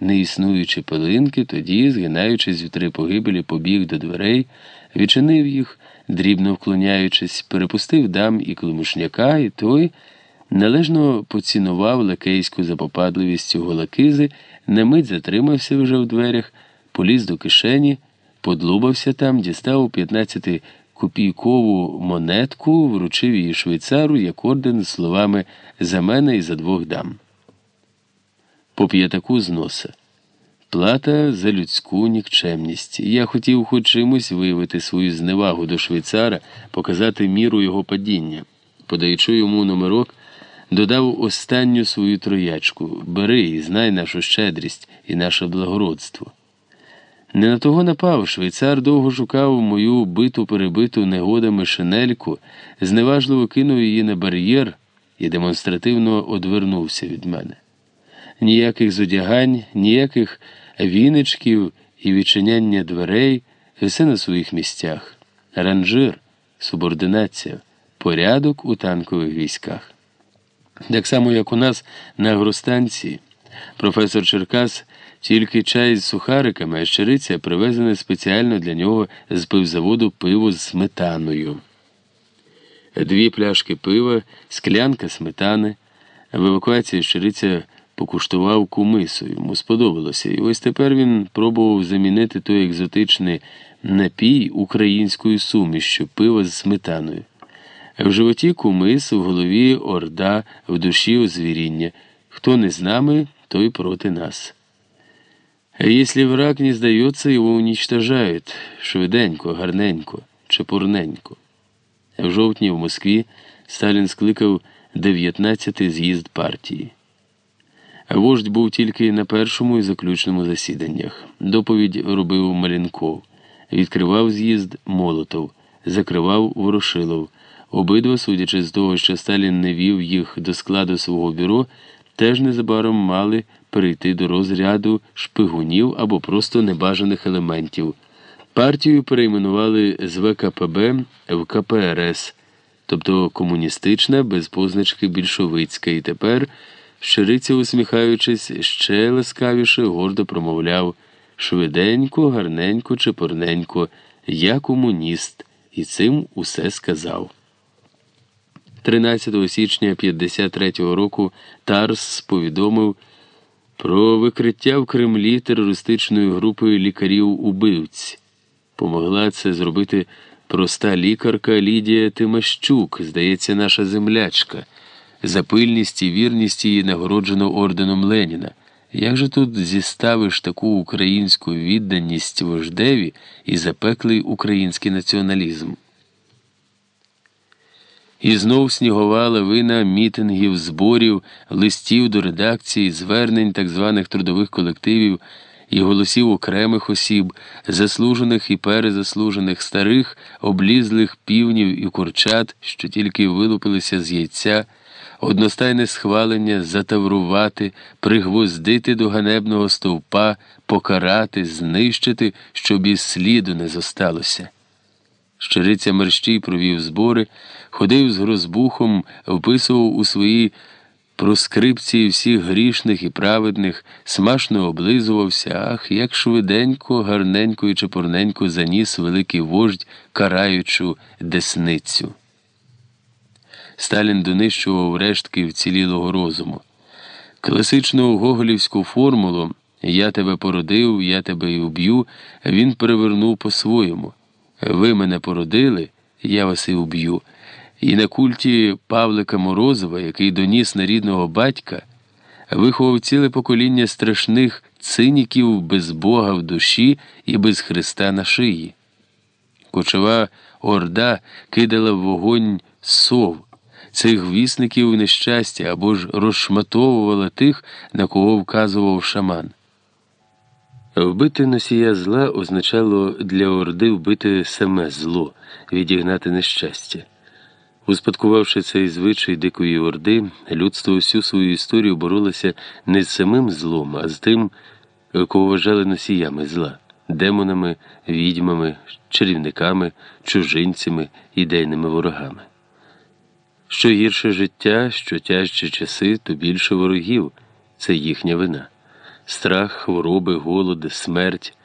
неіснуючі пилинки, тоді, згинаючись в три погибелі, побіг до дверей, відчинив їх, дрібно вклоняючись, перепустив дам і климушняка, і той належно поцінував лакейську запопадливість цього лакизи, на мить затримався вже в дверях, поліз до кишені, подлубався там, дістав 15 копійкову монетку, вручив її швейцару як орден словами за мене і за двох дам. По п'ятаку з носа. Плата за людську нікчемність. Я хотів хоч чимось виявити свою зневагу до швейцара, показати міру його падіння. Подаючи йому номерок, додав останню свою троячку бери і знай нашу щедрість і наше благородство. Не на того напав. Швейцар довго шукав мою биту перебиту негодами шинельку, зневажливо кинув її на бар'єр і демонстративно одвернувся від мене. Ніяких зодягань, ніяких віничків і відчиняння дверей, все на своїх місцях. Ранжир, субординація, порядок у танкових військах. Так само, як у нас на агростанції, професор Черкас. Тільки чай з сухариками, а щириця привезене спеціально для нього з пивзаводу пиво з сметаною. Дві пляшки пива, склянка сметани. В евакуації щириця покуштував кумису. Йому сподобалося. І ось тепер він пробував замінити той екзотичний напій українською сумішчю пива з сметаною. В животі кумис, в голові орда, в душі озвіріння. Хто не з нами, той проти нас. Если враг не сдается, его уничтожають швиденько, гарненько, чепурненько. В жовтні в Москві Сталін скликав 19-й з'їзд партії. Вождь був тільки на першому і заключному засіданнях. Доповідь робив Малінков, відкривав з'їзд Молотов, закривав Ворошилов. Обидва, судячи з того, що Сталін не вів їх до складу свого бюро, теж незабаром мали перейти до розряду шпигунів або просто небажаних елементів. Партію перейменували з ВКПБ в КПРС, тобто комуністична, без позначки більшовицька, і тепер, щириця, усміхаючись, ще ласкавіше гордо промовляв швиденько, гарненько, чепурненько, я комуніст, і цим усе сказав. 13 січня 53-го року Тарс повідомив про викриття в Кремлі терористичною групою лікарів-убивць. Помогла це зробити проста лікарка Лідія Тимощук, здається, наша землячка. За пильність і вірність її нагороджено орденом Леніна. Як же тут зіставиш таку українську відданість вождеві і запеклий український націоналізм? І знов снігова лавина мітингів, зборів, листів до редакції, звернень так званих трудових колективів і голосів окремих осіб, заслужених і перезаслужених, старих, облізлих півнів і курчат, що тільки вилупилися з яйця, одностайне схвалення затаврувати, пригвоздити до ганебного стовпа, покарати, знищити, щоб і сліду не зосталося. Щириця мерщій провів збори, ходив з грозбухом, вписував у свої проскрипції всіх грішних і праведних, смашно облизувався, ах, як швиденько, гарненько і чепурненько заніс великий вождь, караючу десницю. Сталін донищував рештки вцілілого розуму. Класичну гоголівську формулу Я тебе породив, я тебе і уб'ю, він перевернув по-своєму. Ви мене породили, я вас і уб'ю. І на культі Павлика Морозова, який доніс на рідного батька, виховав ціле покоління страшних циніків без Бога в душі і без Христа на шиї. Кочова орда кидала в вогонь сов, цих вісників нещастя або ж розшматовувала тих, на кого вказував шаман. Вбити носія зла означало для Орди вбити саме зло, відігнати нещастя. Успадкувавши цей звичай Дикої Орди, людство всю свою історію боролося не з самим злом, а з тим, кого вважали носіями зла, демонами, відьмами, чарівниками, чужинцями, ідейними ворогами. Що гірше життя, що тяжчі часи, то більше ворогів це їхня вина. страх, хвороби, голод, смерть.